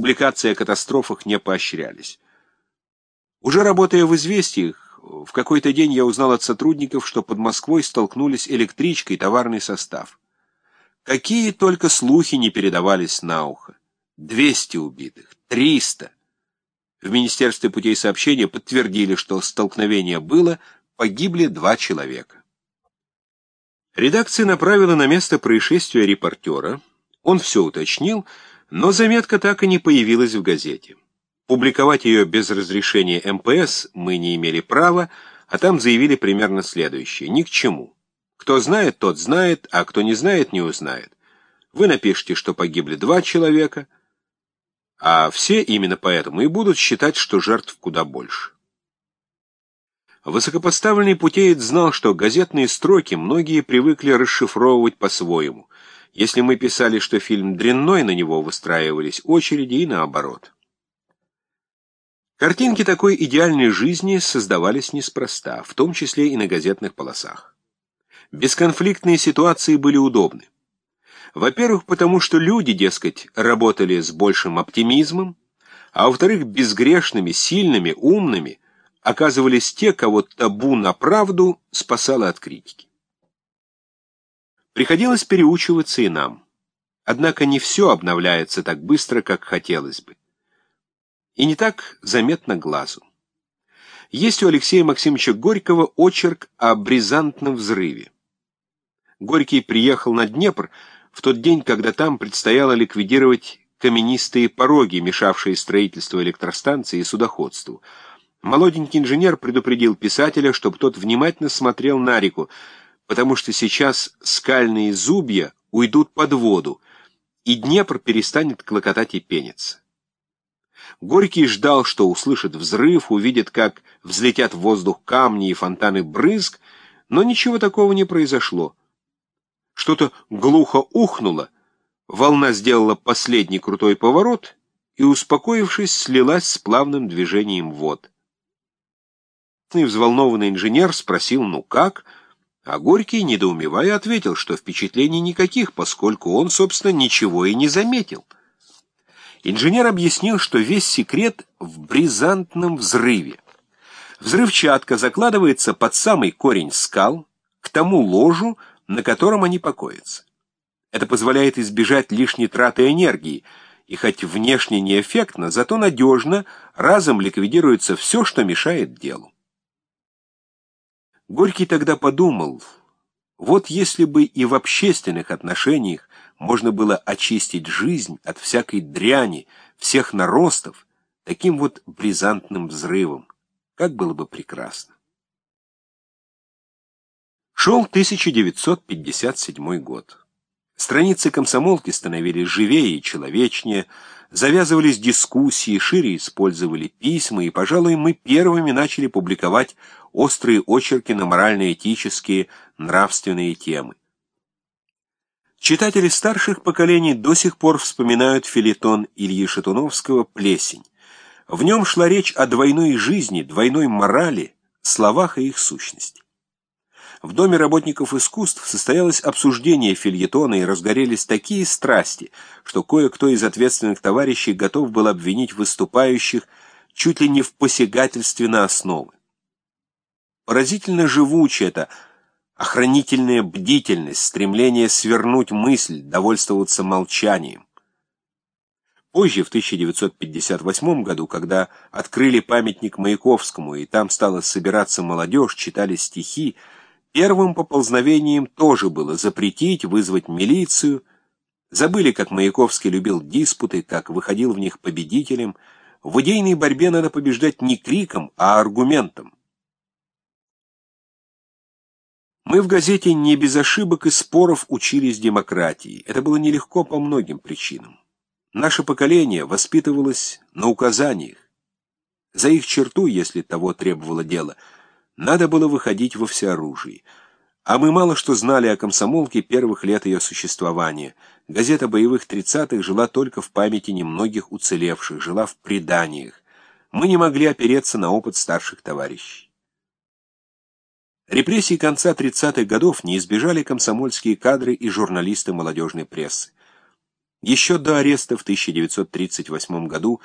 Публикации о катастрофах не поощрялись. Уже работая в «Известиях», в какой-то день я узнал от сотрудников, что под Москвой столкнулись электричка и товарный состав. Какие только слухи не передавались на ухо. 200 убитых, 300. В Министерстве путей сообщения подтвердили, что столкновение было, погибли два человека. Редакция направила на место происшествия репортера. Он все уточнил, но заметка так и не появилась в газете. Публиковать ее без разрешения МПС мы не имели права, а там заявили примерно следующее. Ни к чему. Кто знает, тот знает, а кто не знает, не узнает. Вы напишите, что погибли два человека — а все именно поэтому и будут считать, что жертв куда больше. Высокопоставленный путеец знал, что газетные строки многие привыкли расшифровывать по-своему. Если мы писали, что фильм дрянной, на него выстраивались очереди и наоборот. Картинки такой идеальной жизни создавались неспроста, в том числе и на газетных полосах. Бесконфликтные ситуации были удобны. Во-первых, потому что люди, дескать, работали с большим оптимизмом, а во-вторых, безгрешными, сильными, умными оказывались те, кого табу на правду спасало от критики. Приходилось переучиваться и нам. Однако не все обновляется так быстро, как хотелось бы. И не так заметно глазу. Есть у Алексея Максимовича Горького очерк о бризантном взрыве. Горький приехал на Днепр, в тот день, когда там предстояло ликвидировать каменистые пороги, мешавшие строительству электростанции и судоходству. Молоденький инженер предупредил писателя, чтобы тот внимательно смотрел на реку, потому что сейчас скальные зубья уйдут под воду, и Днепр перестанет клокотать и пениться. Горький ждал, что услышит взрыв, увидит, как взлетят в воздух камни и фонтаны брызг, но ничего такого не произошло. Что-то глухо ухнуло, волна сделала последний крутой поворот и, успокоившись, слилась с плавным движением вод. И взволнованный инженер спросил «ну как?», а Горький, недоумевая, ответил, что впечатлений никаких, поскольку он, собственно, ничего и не заметил. Инженер объяснил, что весь секрет в бризантном взрыве. Взрывчатка закладывается под самый корень скал, к тому ложу, на котором они покоятся. Это позволяет избежать лишней траты энергии, и хоть внешне неэффектно, зато надежно разом ликвидируется все, что мешает делу. Горький тогда подумал, вот если бы и в общественных отношениях можно было очистить жизнь от всякой дряни, всех наростов, таким вот бризантным взрывом, как было бы прекрасно. Шел 1957 год. Страницы комсомолки становились живее и человечнее, завязывались дискуссии, шире использовали письма, и, пожалуй, мы первыми начали публиковать острые очерки на морально-этические, нравственные темы. Читатели старших поколений до сих пор вспоминают филитон Ильи Шатуновского «Плесень». В нем шла речь о двойной жизни, двойной морали, словах и их сущности. В Доме работников искусств состоялось обсуждение фильетона и разгорелись такие страсти, что кое-кто из ответственных товарищей готов был обвинить выступающих чуть ли не в посягательстве на основы. Поразительно живучая это охранительная бдительность, стремление свернуть мысль, довольствоваться молчанием. Позже, в 1958 году, когда открыли памятник Маяковскому, и там стала собираться молодежь, читали стихи, Первым поползновением тоже было запретить, вызвать милицию. Забыли, как Маяковский любил диспуты, как выходил в них победителем. В идейной борьбе надо побеждать не криком, а аргументом. Мы в газете не без ошибок и споров учились демократии. Это было нелегко по многим причинам. Наше поколение воспитывалось на указаниях. За их черту, если того требовало дело – надо было выходить во всеоружии. А мы мало что знали о комсомолке первых лет ее существования. Газета боевых тридцатых жила только в памяти немногих уцелевших, жила в преданиях. Мы не могли опереться на опыт старших товарищей. Репрессий конца 30-х годов не избежали комсомольские кадры и журналисты молодежной прессы. Еще до ареста в 1938 году